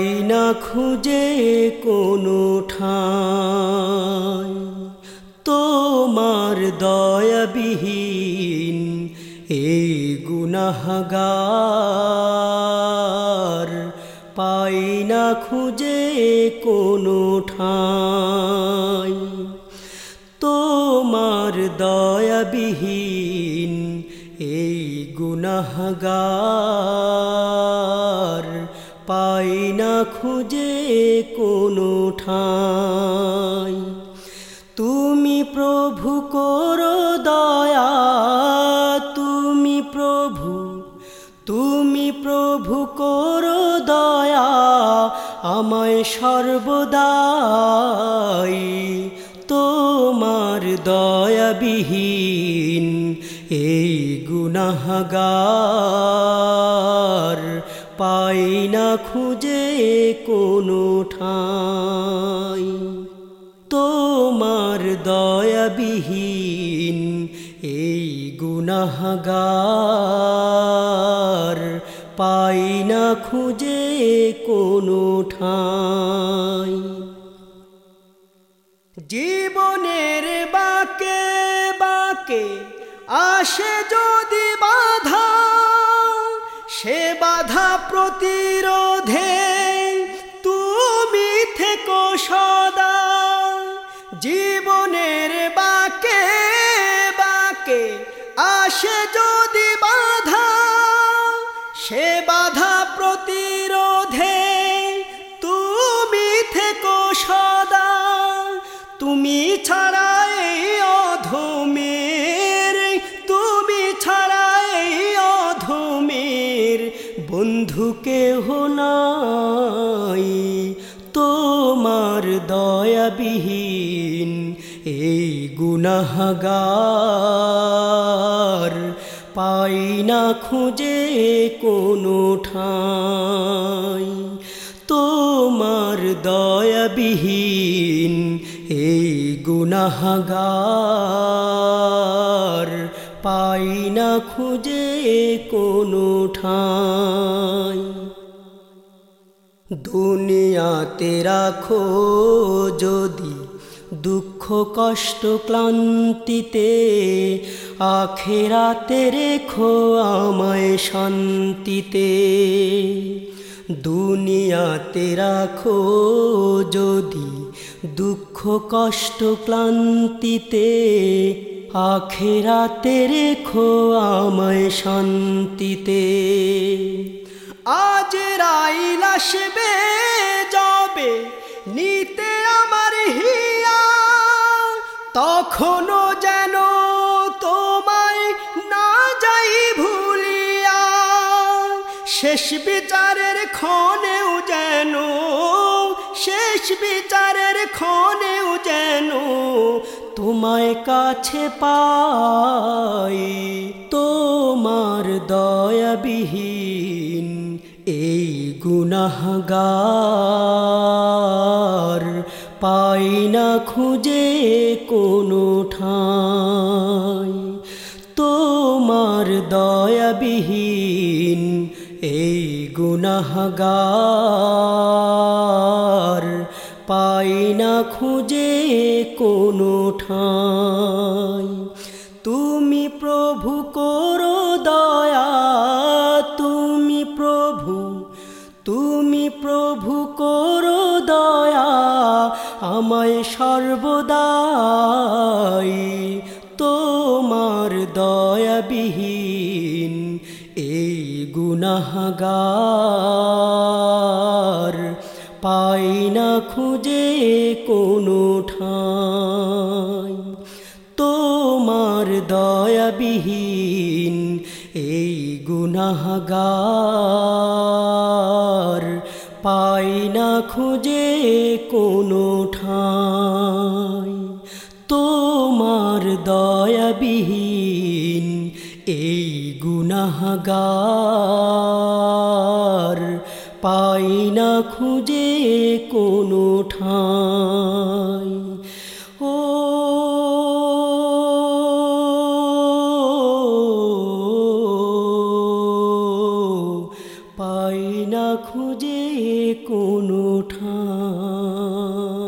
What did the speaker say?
পাই না খুঁজে কোনো ঠাঁই। তোমার দয়াবিহীন এই গুনাহগার পাই না খুঁজে কোনো ঠাঁই। তোমার দয়াবিহীন এই গুনাহগার পাই না খুঁজে কোনো ঠাঁই। তুমি প্রভু করো দয়া, তুমি প্রভু তুমি প্রভু করো দয়া, আমায় সর্বদাই তোমার দয়াবিহীন এই গুনাহগার। পাই না খুঁজে কোনো ঠাঁই। তোমার দয়াবিহীন এই গুনাহগার পাই না খুঁজে কোনো ঠাঁই। জীবনের বাকে বাকে আসে যদি প্রতিরোধে তুমি থেকো সদা। জীবনের বাকে বাকে আসে যদি বাধা সে বাধা প্রতিরোধে দয়াবিহীন এই গুনাহগার পাই না খুঁজে কোনো ঠাঁই। তোমার দয়াবিহীন, এই গুনাহগার পাই না খুঁজে কোনো ঠাঁই। দুনিয়াতে রাখো যদি দুঃখ, কষ্ট, ক্লান্তিতে, আখেরাতে রেখো আমায় শান্তিতে। দুনিয়াতে রাখো যদি দুঃখ, কষ্ট, ক্লান্তিতে, আখেরাতে রেখো আমায় শান্তিতে। আজ রাইল আসবে, যাবে নিতে আমার হিয়া তখনও যেন তোমায় না যাই ভুলিয়া, শেষ বিচারের ক্ষণেও যেন, শেষ বিচারের ক্ষণেও যেন তোমায় কাছে পাই, তোমার দয়াবিহীন এই গুনাহগার পাই না খুঁজে কোনো ঠাঁই। তোমার দয়াবিহীন এই গুনাহগার পাই না খুঁজে কোনো ঠাঁই। তুমি তুমি প্রভু করো দয়া, আমায় সর্বদাই। তোমার দয়াবিহীন এই গুনাহগার পাই না খুঁজে কোনো ঠাঁই। তোমার দয়াবিহীন এই গুনাহগার পাই না খুঁজে কোনো ঠাঁই। তোমার দয়াবিহীন এই গুনাহগার পাই না খুঁজে কোনো ঠাঁই। খুঁজে কোনো ঠাঁই।